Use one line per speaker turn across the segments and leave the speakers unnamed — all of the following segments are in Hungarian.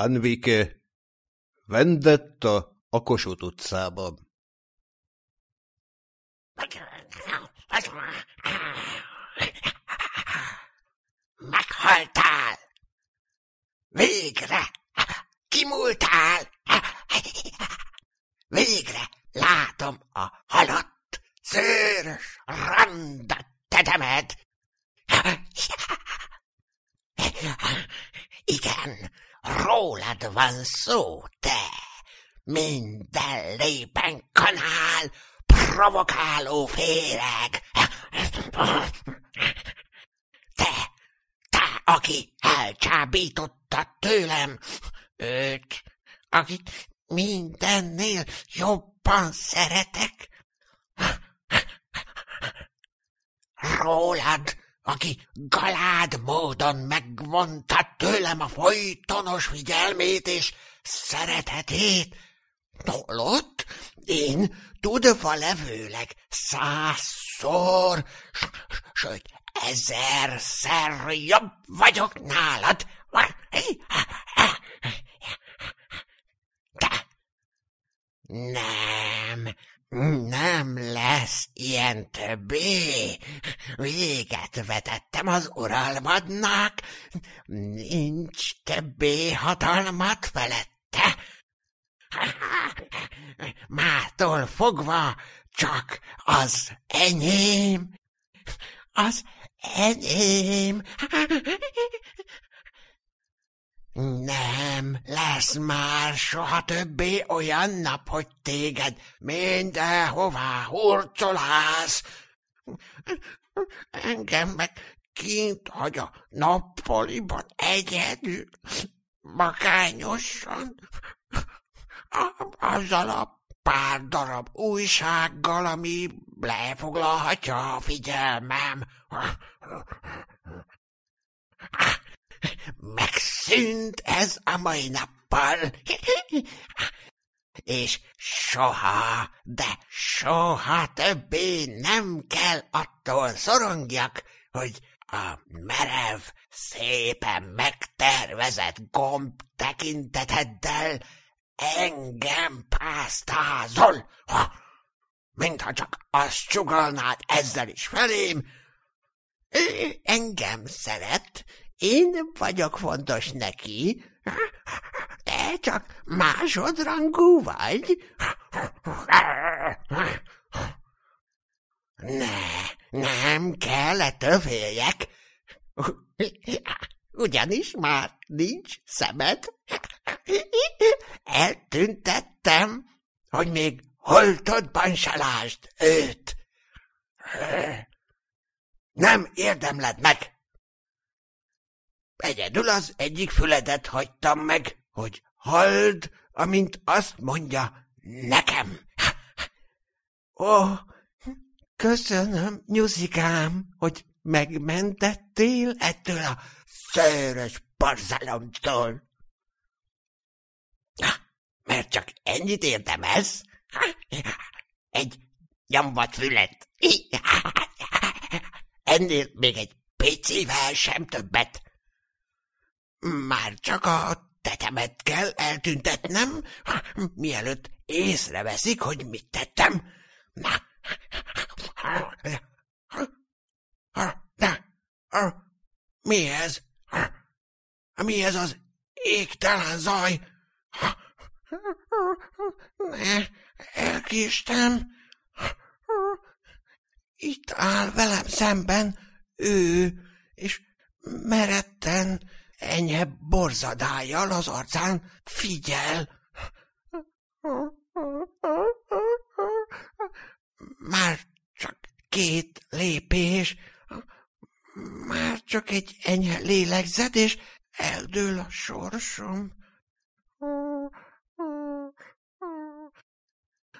Anvike, Vendetta a Kossuth utcában.
Meghaltál! Végre! Kimúltál! Végre látom a halott, szőrös randat tedemed! Igen, rólad van szó, te! Minden lépen kanál, provokáló féreg! Te, te, aki elcsábította tőlem őt, akit mindennél jobban szeretek? Rólad, aki galád módon megvonta tőlem a folytonos figyelmét és szeretetét, holott én tudva levőleg százszor, sőt ezerszer jobb vagyok nálad. De nem, nem lesz ilyen többé. Véget vetettem az uralmadnak, nincs többé hatalmat felette. Mától fogva csak az enyém, az enyém. Nem lesz már soha többé olyan nap, hogy téged mindenhová hurcolálsz. Engem meg kint hagy a nappaliban egyedül, magányosan, azzal a pár darab újsággal, ami lefoglalhatja a figyelmem. Megszűnt ez a mai nappal, és soha, de soha többé nem kell attól szorongjak, hogy a merev, szépen megtervezett gomb tekinteteddel engem pásztázol, ha, mintha csak azt csugalnád ezzel is felém, engem szeret, én vagyok fontos neki, te csak másodrangú vagy. Ne, nem kell ettől féljek, ugyanis már nincs szemed. Eltüntettem, hogy még holtodban se lásd őt. Nem érdemled meg. Egyedül az egyik füledet hagytam meg, hogy halld, amint azt mondja nekem. Ó, köszönöm, nyuzikám, hogy megmentettél ettől a szőrös barzalomtól. Mert csak ennyit érdemez? Egy nyomvat fület. Ennél még egy picivel sem többet. Már csak a tetemet kell eltüntetnem, mielőtt észreveszik, hogy mit tettem. Na, mi ez? Mi ez az égtelen zaj? Ne, elkéstem. Itt áll velem szemben ő, és meretten, enyhe borzadájjal az arcán figyel. Már csak két lépés, már csak egy enyhe lélegzet, és eldől a sorsom.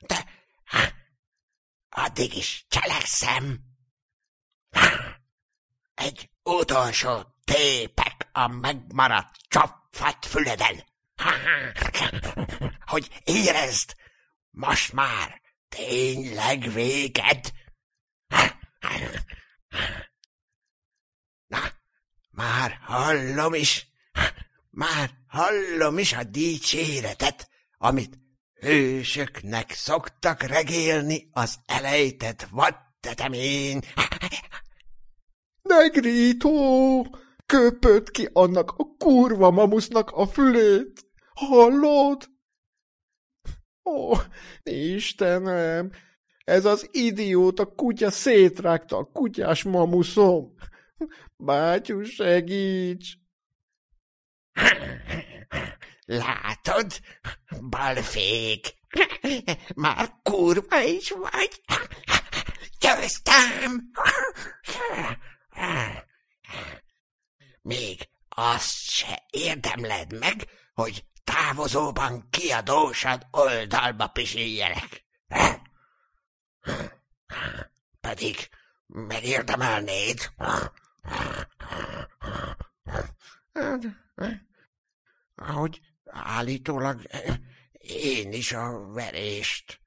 De addig is cselekszem. Egy utolsó tépek a megmaradt csapfat füleden. Hogy érezd, most már tényleg véged. Na, már hallom is. Már hallom is a dicséretet, amit hősöknek szoktak regélni az elejtett vadtetemén.
Negrító! Köpött ki annak a kurva mamusznak a fülét! Hallod? Ó, Istenem! Ez az idióta kutya szétrágta a kutyás mamuszom! Bátyú, segíts!
Látod, balfék, már kurva is vagy. Győztem! Még azt se érdemled meg, hogy távozóban kiadósad oldalba pisiljenek. Pedig megérdemelnéd. Ahogy állítólag én is a verést.